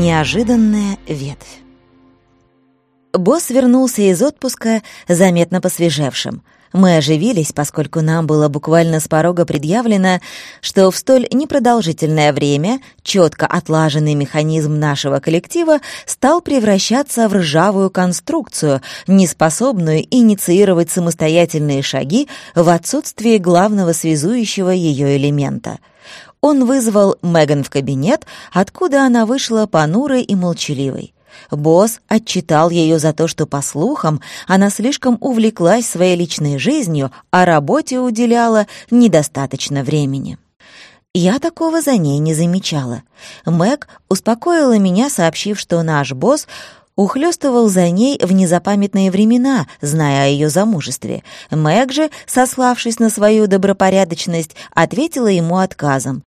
Неожиданная ветвь. Босс вернулся из отпуска заметно посвежевшим. Мы оживились, поскольку нам было буквально с порога предъявлено, что в столь непродолжительное время четко отлаженный механизм нашего коллектива стал превращаться в ржавую конструкцию, неспособную инициировать самостоятельные шаги в отсутствии главного связующего ее элемента — он вызвал Меган в кабинет, откуда она вышла понурой и молчаливой. Босс отчитал ее за то, что, по слухам, она слишком увлеклась своей личной жизнью, а работе уделяла недостаточно времени. Я такого за ней не замечала. Мэг успокоила меня, сообщив, что наш босс ухлёстывал за ней в незапамятные времена, зная о ее замужестве. Мэг же, сославшись на свою добропорядочность, ответила ему отказом.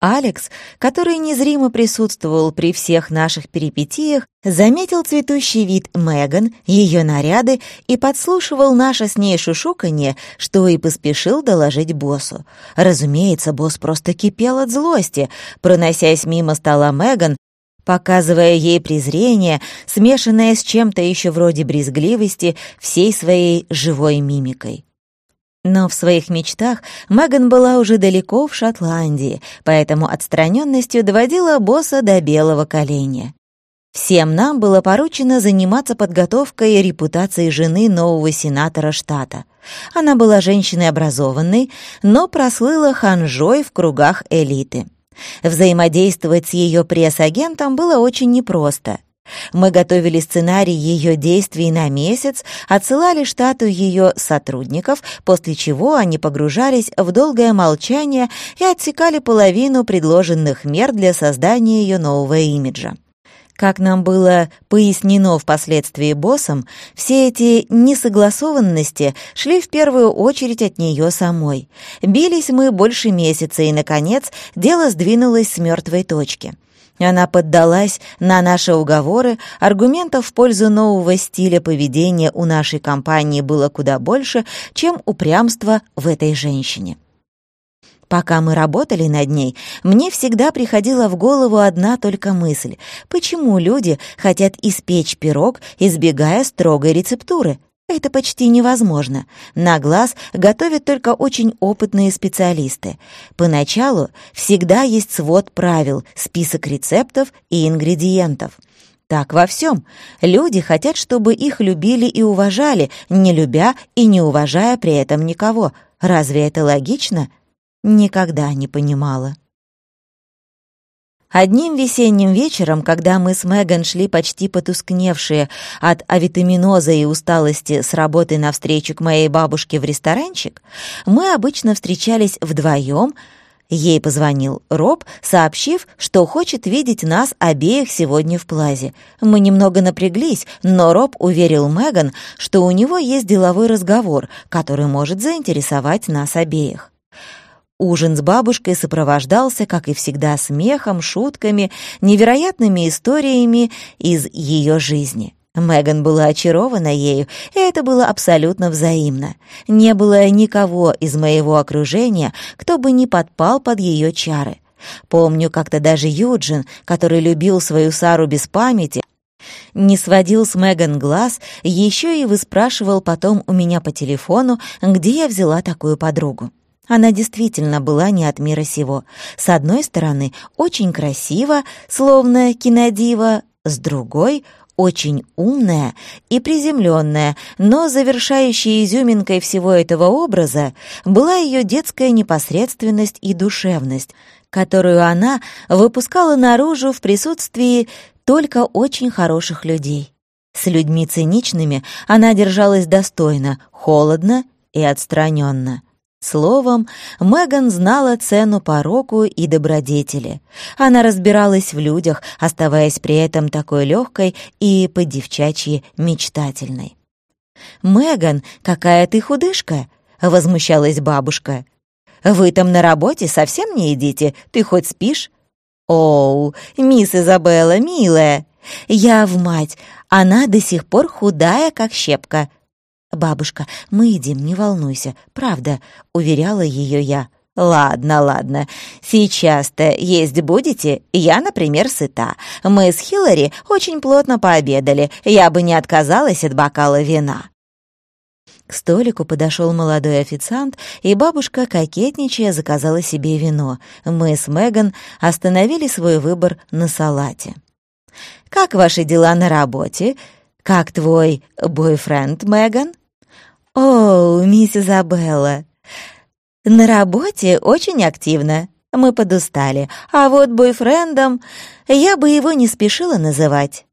Алекс, который незримо присутствовал при всех наших перипетиях, заметил цветущий вид Меган, ее наряды и подслушивал наше с ней шушуканье, что и поспешил доложить боссу. Разумеется, босс просто кипел от злости, проносясь мимо стола Меган, показывая ей презрение, смешанное с чем-то еще вроде брезгливости всей своей живой мимикой. Но в своих мечтах Меган была уже далеко в Шотландии, поэтому отстраненностью доводила босса до белого коленя. Всем нам было поручено заниматься подготовкой репутации жены нового сенатора штата. Она была женщиной образованной, но прослыла ханжой в кругах элиты. Взаимодействовать с ее пресс-агентом было очень непросто. Мы готовили сценарий ее действий на месяц, отсылали штату ее сотрудников, после чего они погружались в долгое молчание и отсекали половину предложенных мер для создания ее нового имиджа. Как нам было пояснено впоследствии боссом, все эти несогласованности шли в первую очередь от нее самой. Бились мы больше месяца, и, наконец, дело сдвинулось с мертвой точки. Она поддалась на наши уговоры, аргументов в пользу нового стиля поведения у нашей компании было куда больше, чем упрямство в этой женщине. Пока мы работали над ней, мне всегда приходила в голову одна только мысль. Почему люди хотят испечь пирог, избегая строгой рецептуры? Это почти невозможно. На глаз готовят только очень опытные специалисты. Поначалу всегда есть свод правил, список рецептов и ингредиентов. Так во всем. Люди хотят, чтобы их любили и уважали, не любя и не уважая при этом никого. Разве это логично? Никогда не понимала. Одним весенним вечером, когда мы с Меган шли почти потускневшие от авитаминоза и усталости с работы навстречу к моей бабушке в ресторанчик, мы обычно встречались вдвоем. Ей позвонил Роб, сообщив, что хочет видеть нас обеих сегодня в плазе. Мы немного напряглись, но Роб уверил Меган, что у него есть деловой разговор, который может заинтересовать нас обеих. Ужин с бабушкой сопровождался, как и всегда, смехом, шутками, невероятными историями из ее жизни. Меган была очарована ею, и это было абсолютно взаимно. Не было никого из моего окружения, кто бы не подпал под ее чары. Помню, как-то даже Юджин, который любил свою Сару без памяти, не сводил с Меган глаз, еще и выспрашивал потом у меня по телефону, где я взяла такую подругу. Она действительно была не от мира сего. С одной стороны, очень красиво, словно кинодива, с другой — очень умная и приземленная, но завершающей изюминкой всего этого образа была ее детская непосредственность и душевность, которую она выпускала наружу в присутствии только очень хороших людей. С людьми циничными она держалась достойно, холодно и отстраненно. Словом, Меган знала цену пороку и добродетели. Она разбиралась в людях, оставаясь при этом такой легкой и по-девчачьи мечтательной. «Меган, какая ты худышка!» — возмущалась бабушка. «Вы там на работе совсем не едите? Ты хоть спишь?» «Оу, мисс Изабелла, милая!» «Я в мать, она до сих пор худая, как щепка. «Бабушка, мы едим, не волнуйся, правда», — уверяла ее я. «Ладно, ладно. Сейчас-то есть будете? Я, например, сыта. Мы с Хиллари очень плотно пообедали. Я бы не отказалась от бокала вина». К столику подошел молодой официант, и бабушка, кокетничая, заказала себе вино. Мы с Меган остановили свой выбор на салате. «Как ваши дела на работе? Как твой бойфренд, Меган?» «О, мисс Изабелла, на работе очень активно. Мы подустали. А вот бойфрендом я бы его не спешила называть.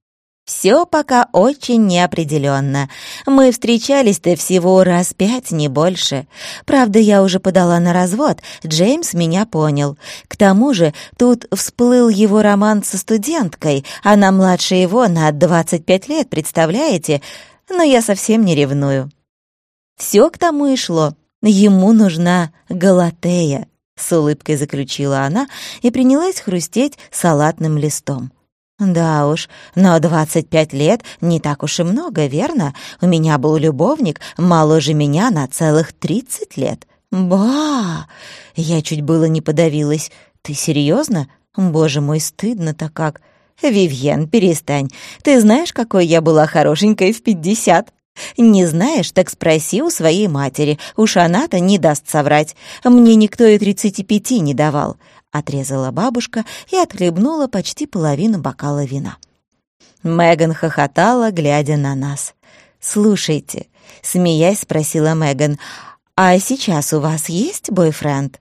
Все пока очень неопределенно. Мы встречались-то всего раз пять, не больше. Правда, я уже подала на развод, Джеймс меня понял. К тому же тут всплыл его роман со студенткой, она младше его на 25 лет, представляете? Но я совсем не ревную. Все к тому и шло. Ему нужна Галатея, с улыбкой заключила она и принялась хрустеть салатным листом. «Да уж, но двадцать пять лет не так уж и много, верно? У меня был любовник моложе меня на целых тридцать лет. Ба! Я чуть было не подавилась. Ты серьезно? Боже мой, стыдно-то как. Вивьен, перестань. Ты знаешь, какой я была хорошенькой в пятьдесят? «Не знаешь, так спроси у своей матери. Уж она-то не даст соврать. Мне никто и тридцати пяти не давал», — отрезала бабушка и отхлебнула почти половину бокала вина. Меган хохотала, глядя на нас. «Слушайте», — смеясь спросила Меган, «а сейчас у вас есть бойфренд?»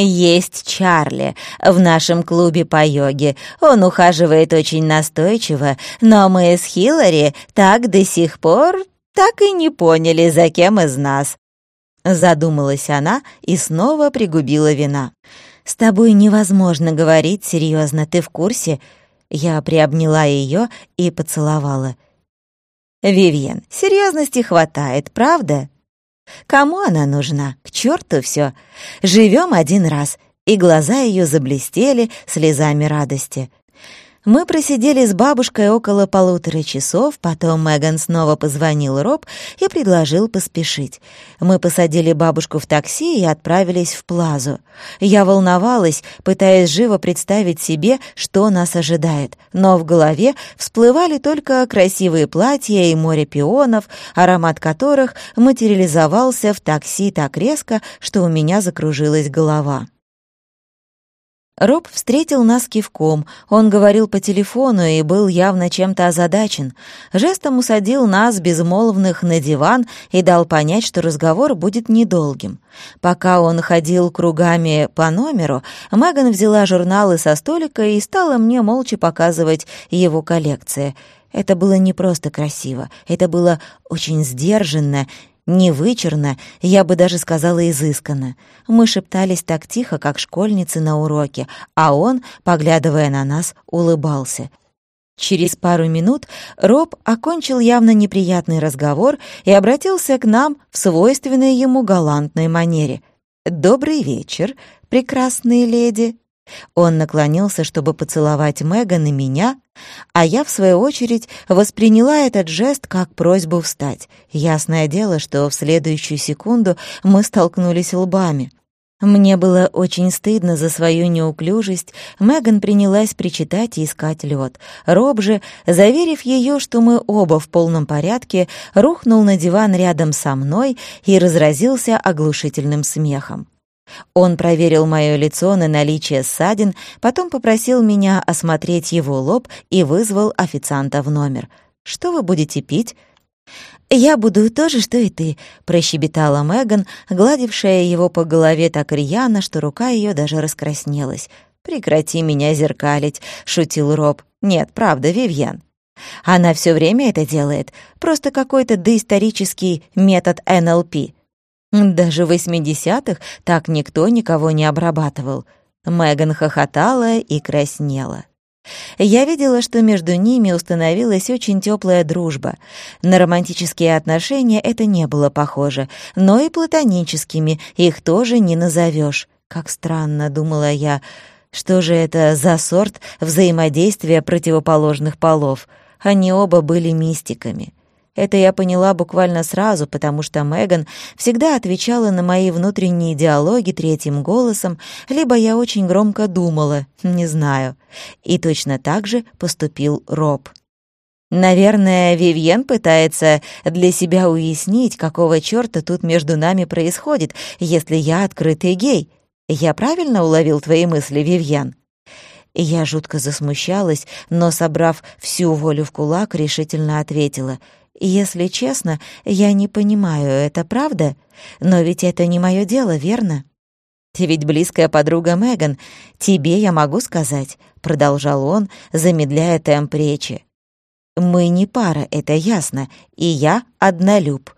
«Есть Чарли в нашем клубе по йоге. Он ухаживает очень настойчиво, но мы с Хиллари так до сих пор так и не поняли, за кем из нас». Задумалась она и снова пригубила вина. «С тобой невозможно говорить серьезно, ты в курсе?» Я приобняла ее и поцеловала. «Вивьен, серьезности хватает, правда?» Кому она нужна? К черту все. Живем один раз. И глаза ее заблестели слезами радости. Мы просидели с бабушкой около полутора часов, потом Меган снова позвонил Роб и предложил поспешить. Мы посадили бабушку в такси и отправились в Плазу. Я волновалась, пытаясь живо представить себе, что нас ожидает, но в голове всплывали только красивые платья и море пионов, аромат которых материализовался в такси так резко, что у меня закружилась голова. Роб встретил нас кивком. Он говорил по телефону и был явно чем-то озадачен. Жестом усадил нас, безмолвных, на диван и дал понять, что разговор будет недолгим. Пока он ходил кругами по номеру, Меган взяла журналы со столика и стала мне молча показывать его коллекции. Это было не просто красиво, это было очень сдержанно не вычурно, я бы даже сказала изысканно. Мы шептались так тихо, как школьницы на уроке, а он, поглядывая на нас, улыбался. Через пару минут Роб окончил явно неприятный разговор и обратился к нам в свойственной ему галантной манере. «Добрый вечер, прекрасные леди!» Он наклонился, чтобы поцеловать Меган и меня, а я, в свою очередь, восприняла этот жест как просьбу встать. Ясное дело, что в следующую секунду мы столкнулись лбами. Мне было очень стыдно за свою неуклюжесть. Меган принялась причитать и искать лед. Роб же, заверив ее, что мы оба в полном порядке, рухнул на диван рядом со мной и разразился оглушительным смехом. Он проверил мое лицо на наличие ссадин, потом попросил меня осмотреть его лоб и вызвал официанта в номер. «Что вы будете пить?» «Я буду то же, что и ты», — прощебетала Меган, гладившая его по голове так рьяно, что рука ее даже раскраснелась. «Прекрати меня зеркалить», — шутил Роб. «Нет, правда, Вивьен». Она все время это делает. Просто какой-то доисторический метод НЛП. Даже в 80-х так никто никого не обрабатывал. Меган хохотала и краснела. Я видела, что между ними установилась очень теплая дружба. На романтические отношения это не было похоже, но и платоническими их тоже не назовешь. Как странно, думала я, что же это за сорт взаимодействия противоположных полов? Они оба были мистиками. Это я поняла буквально сразу, потому что Меган всегда отвечала на мои внутренние диалоги третьим голосом, либо я очень громко думала, не знаю. И точно так же поступил Роб. Наверное, Вивьен пытается для себя уяснить, какого чёрта тут между нами происходит, если я открытый гей. Я правильно уловил твои мысли, Вивьен? Я жутко засмущалась, но, собрав всю волю в кулак, решительно ответила. «Если честно, я не понимаю, это правда? Но ведь это не мое дело, верно?» «Ты ведь близкая подруга Меган. Тебе я могу сказать», — продолжал он, замедляя темп речи. Мы не пара, это ясно, и я однолюб.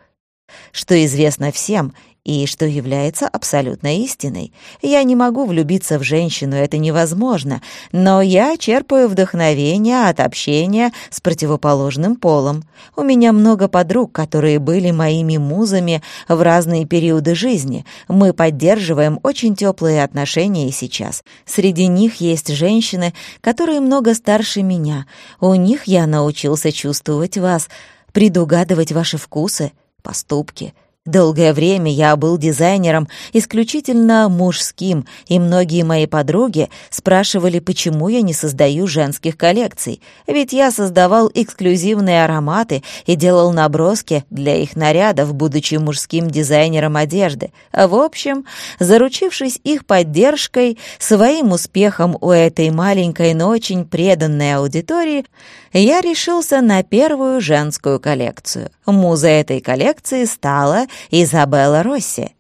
Что известно всем, и что является абсолютной истиной. Я не могу влюбиться в женщину, это невозможно, но я черпаю вдохновение от общения с противоположным полом. У меня много подруг, которые были моими музами в разные периоды жизни. Мы поддерживаем очень теплые отношения и сейчас. Среди них есть женщины, которые много старше меня. У них я научился чувствовать вас, предугадывать ваши вкусы, поступки — Долгое время я был дизайнером исключительно мужским, и многие мои подруги спрашивали, почему я не создаю женских коллекций. Ведь я создавал эксклюзивные ароматы и делал наброски для их нарядов, будучи мужским дизайнером одежды. В общем, заручившись их поддержкой, своим успехом у этой маленькой, но очень преданной аудитории, я решился на первую женскую коллекцию. Музой этой коллекции стала Изабелла Росси.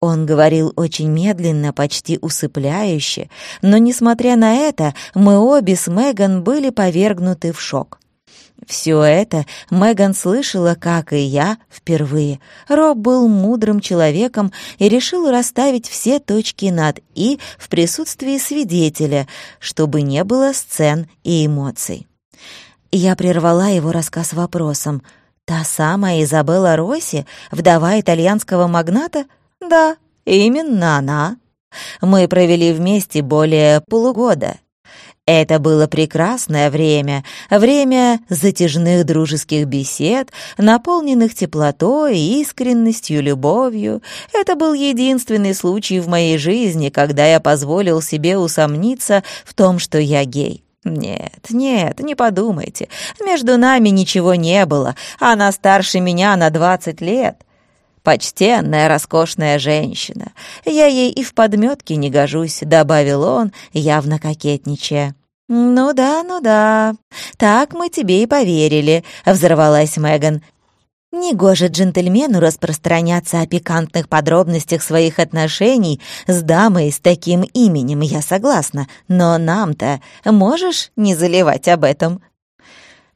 Он говорил очень медленно, почти усыпляюще, но, несмотря на это, мы обе с Меган были повергнуты в шок. Все это Меган слышала, как и я, впервые. Роб был мудрым человеком и решил расставить все точки над «и» в присутствии свидетеля, чтобы не было сцен и эмоций. Я прервала его рассказ вопросом. «Та самая Изабелла Росси, вдова итальянского магната?» «Да, именно она. Мы провели вместе более полугода. Это было прекрасное время, время затяжных дружеских бесед, наполненных теплотой, искренностью, любовью. Это был единственный случай в моей жизни, когда я позволил себе усомниться в том, что я гей. «Нет, нет, не подумайте. Между нами ничего не было. Она старше меня на двадцать лет. Почтенная, роскошная женщина. Я ей и в подметке не гожусь», — добавил он, явно кокетничая. «Ну да, ну да. Так мы тебе и поверили», — взорвалась Меган. Негоже джентльмену распространяться о пикантных подробностях своих отношений с дамой с таким именем, я согласна, но нам-то можешь не заливать об этом?»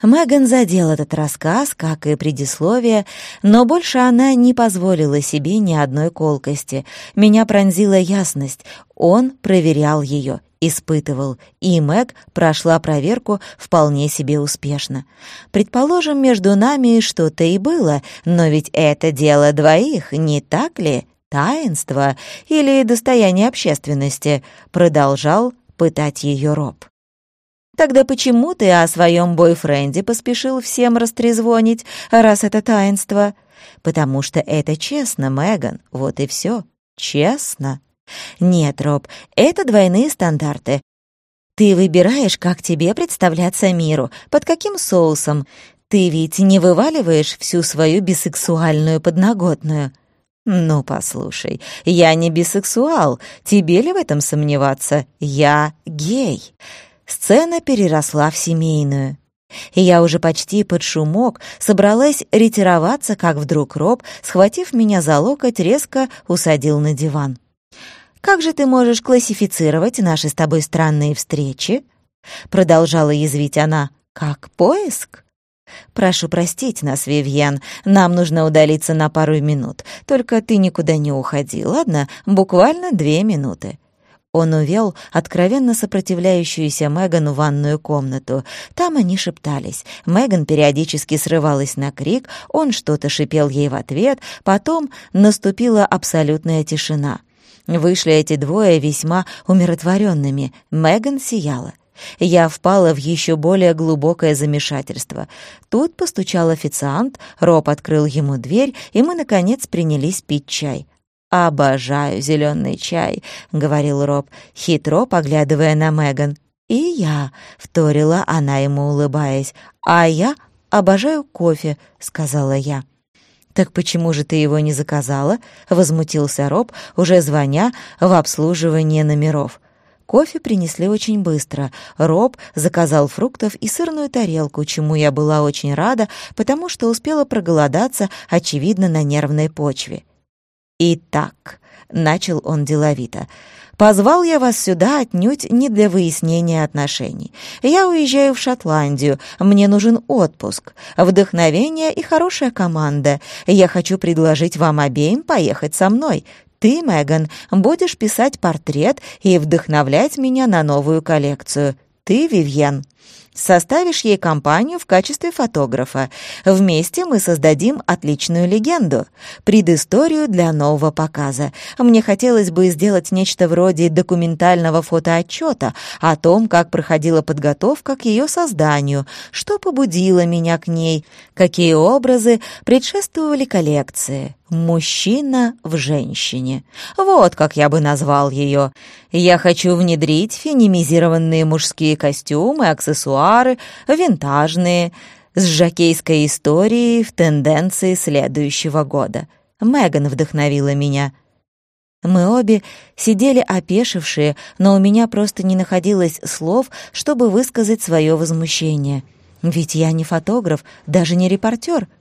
Меган задел этот рассказ, как и предисловие, но больше она не позволила себе ни одной колкости. Меня пронзила ясность. Он проверял ее, испытывал, и Мэг прошла проверку вполне себе успешно. Предположим, между нами что-то и было, но ведь это дело двоих, не так ли? Таинство или достояние общественности, продолжал пытать ее Роб. Тогда почему ты о своем бойфренде поспешил всем растрезвонить, раз это таинство? Потому что это честно, Меган, вот и все. Честно. «Нет, Роб, это двойные стандарты. Ты выбираешь, как тебе представляться миру, под каким соусом. Ты ведь не вываливаешь всю свою бисексуальную подноготную». «Ну, послушай, я не бисексуал. Тебе ли в этом сомневаться? Я гей». Сцена переросла в семейную. И я уже почти под шумок собралась ретироваться, как вдруг Роб, схватив меня за локоть, резко усадил на диван. «Как же ты можешь классифицировать наши с тобой странные встречи?» Продолжала язвить она. «Как поиск?» «Прошу простить нас, Вивьен, нам нужно удалиться на пару минут. Только ты никуда не уходи, ладно? Буквально две минуты». Он увел откровенно сопротивляющуюся Меган в ванную комнату. Там они шептались. Меган периодически срывалась на крик, он что-то шипел ей в ответ, потом наступила абсолютная тишина. Вышли эти двое весьма умиротворенными. Меган сияла. Я впала в еще более глубокое замешательство. Тут постучал официант, Роб открыл ему дверь, и мы, наконец, принялись пить чай. «Обожаю зеленый чай», — говорил Роб, хитро поглядывая на Меган. «И я», — вторила она ему, улыбаясь. «А я обожаю кофе», — сказала я. «Так почему же ты его не заказала?» — возмутился Роб, уже звоня в обслуживание номеров. Кофе принесли очень быстро. Роб заказал фруктов и сырную тарелку, чему я была очень рада, потому что успела проголодаться, очевидно, на нервной почве. «Итак», — начал он деловито, — «позвал я вас сюда отнюдь не для выяснения отношений. Я уезжаю в Шотландию, мне нужен отпуск, вдохновение и хорошая команда. Я хочу предложить вам обеим поехать со мной. Ты, Меган, будешь писать портрет и вдохновлять меня на новую коллекцию. Ты, Вивьен, составишь ей компанию в качестве фотографа. Вместе мы создадим отличную легенду, предысторию для нового показа. Мне хотелось бы сделать нечто вроде документального фотоотчета о том, как проходила подготовка к ее созданию, что побудило меня к ней, какие образы предшествовали коллекции. «Мужчина в женщине». Вот как я бы назвал ее. Я хочу внедрить фенимизированные мужские костюмы, аксессуары, винтажные, с жакейской историей в тенденции следующего года. Меган вдохновила меня. Мы обе сидели опешившие, но у меня просто не находилось слов, чтобы высказать свое возмущение. Ведь я не фотограф, даже не репортер —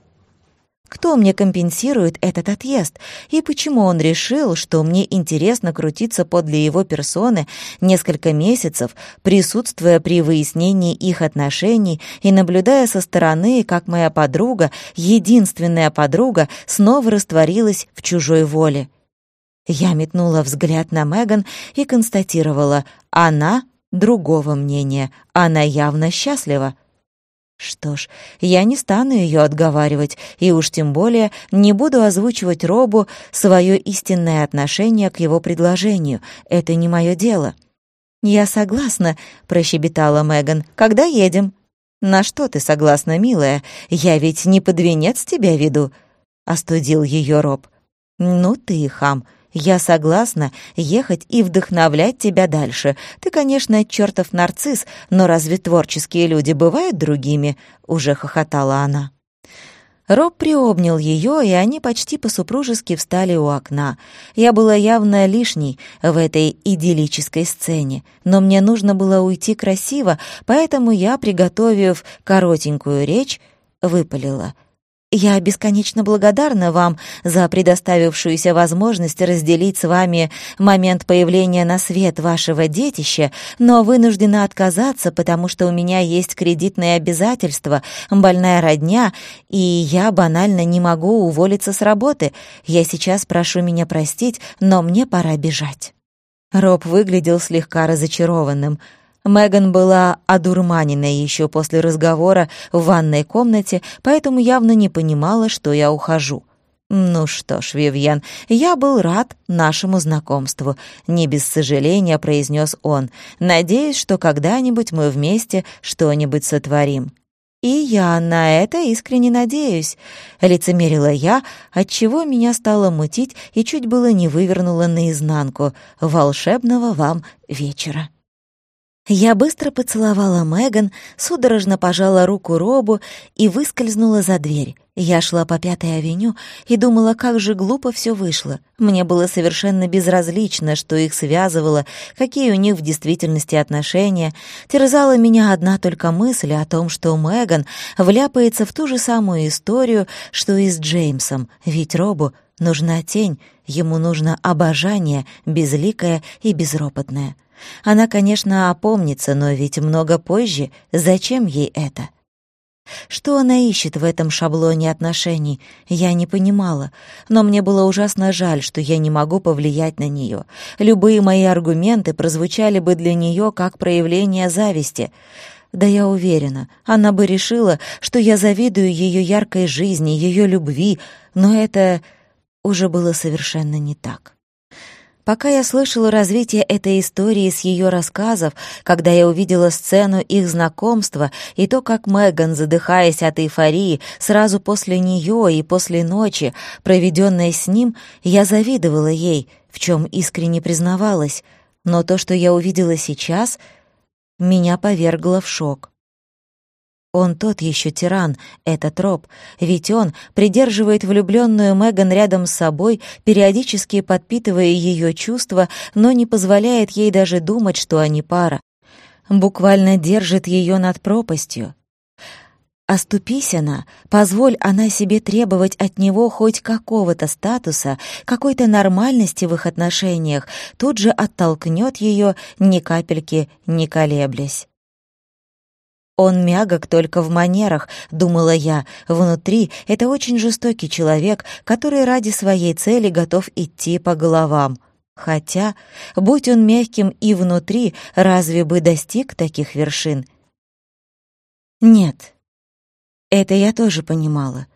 кто мне компенсирует этот отъезд? И почему он решил, что мне интересно крутиться подле его персоны несколько месяцев, присутствуя при выяснении их отношений и наблюдая со стороны, как моя подруга, единственная подруга, снова растворилась в чужой воле? Я метнула взгляд на Меган и констатировала, она другого мнения, она явно счастлива. Что ж, я не стану ее отговаривать, и уж тем более не буду озвучивать Робу свое истинное отношение к его предложению. Это не мое дело. «Я согласна», — прощебетала Меган. «Когда едем?» «На что ты согласна, милая? Я ведь не под венец тебя веду», — остудил ее Роб. «Ну ты, хам», я согласна ехать и вдохновлять тебя дальше. Ты, конечно, чертов нарцисс, но разве творческие люди бывают другими?» — уже хохотала она. Роб приобнял ее, и они почти по-супружески встали у окна. Я была явно лишней в этой идиллической сцене, но мне нужно было уйти красиво, поэтому я, приготовив коротенькую речь, выпалила — я бесконечно благодарна вам за предоставившуюся возможность разделить с вами момент появления на свет вашего детища, но вынуждена отказаться, потому что у меня есть кредитные обязательства, больная родня, и я банально не могу уволиться с работы. Я сейчас прошу меня простить, но мне пора бежать». Роб выглядел слегка разочарованным — Меган была одурманена еще после разговора в ванной комнате, поэтому явно не понимала, что я ухожу. «Ну что ж, Вивьен, я был рад нашему знакомству», — не без сожаления произнес он. «Надеюсь, что когда-нибудь мы вместе что-нибудь сотворим». «И я на это искренне надеюсь», — лицемерила я, отчего меня стало мутить и чуть было не вывернула наизнанку. «Волшебного вам вечера». Я быстро поцеловала Меган, судорожно пожала руку Робу и выскользнула за дверь. Я шла по Пятой авеню и думала, как же глупо все вышло. Мне было совершенно безразлично, что их связывало, какие у них в действительности отношения. Терзала меня одна только мысль о том, что Меган вляпается в ту же самую историю, что и с Джеймсом, ведь Робу нужна тень, ему нужно обожание, безликое и безропотное. Она, конечно, опомнится, но ведь много позже. Зачем ей это? Что она ищет в этом шаблоне отношений, я не понимала, но мне было ужасно жаль, что я не могу повлиять на нее. Любые мои аргументы прозвучали бы для нее как проявление зависти. Да я уверена, она бы решила, что я завидую ее яркой жизни, ее любви, но это уже было совершенно не так. Пока я слышала развитие этой истории с ее рассказов, когда я увидела сцену их знакомства и то, как Меган, задыхаясь от эйфории, сразу после нее и после ночи, проведенной с ним, я завидовала ей, в чем искренне признавалась, но то, что я увидела сейчас, меня повергло в шок. Он тот еще тиран, этот Роб, ведь он придерживает влюбленную Меган рядом с собой, периодически подпитывая ее чувства, но не позволяет ей даже думать, что они пара. Буквально держит ее над пропастью. Оступись она, позволь она себе требовать от него хоть какого-то статуса, какой-то нормальности в их отношениях, тут же оттолкнет ее, ни капельки не колеблясь. Он мягок только в манерах, думала я. Внутри это очень жестокий человек, который ради своей цели готов идти по головам. Хотя, будь он мягким и внутри, разве бы достиг таких вершин? Нет. Это я тоже понимала.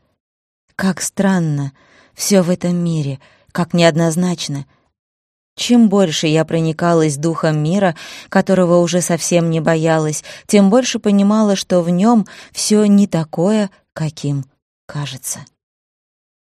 Как странно все в этом мире, как неоднозначно — чем больше я проникалась духом мира, которого уже совсем не боялась, тем больше понимала, что в нем все не такое, каким кажется.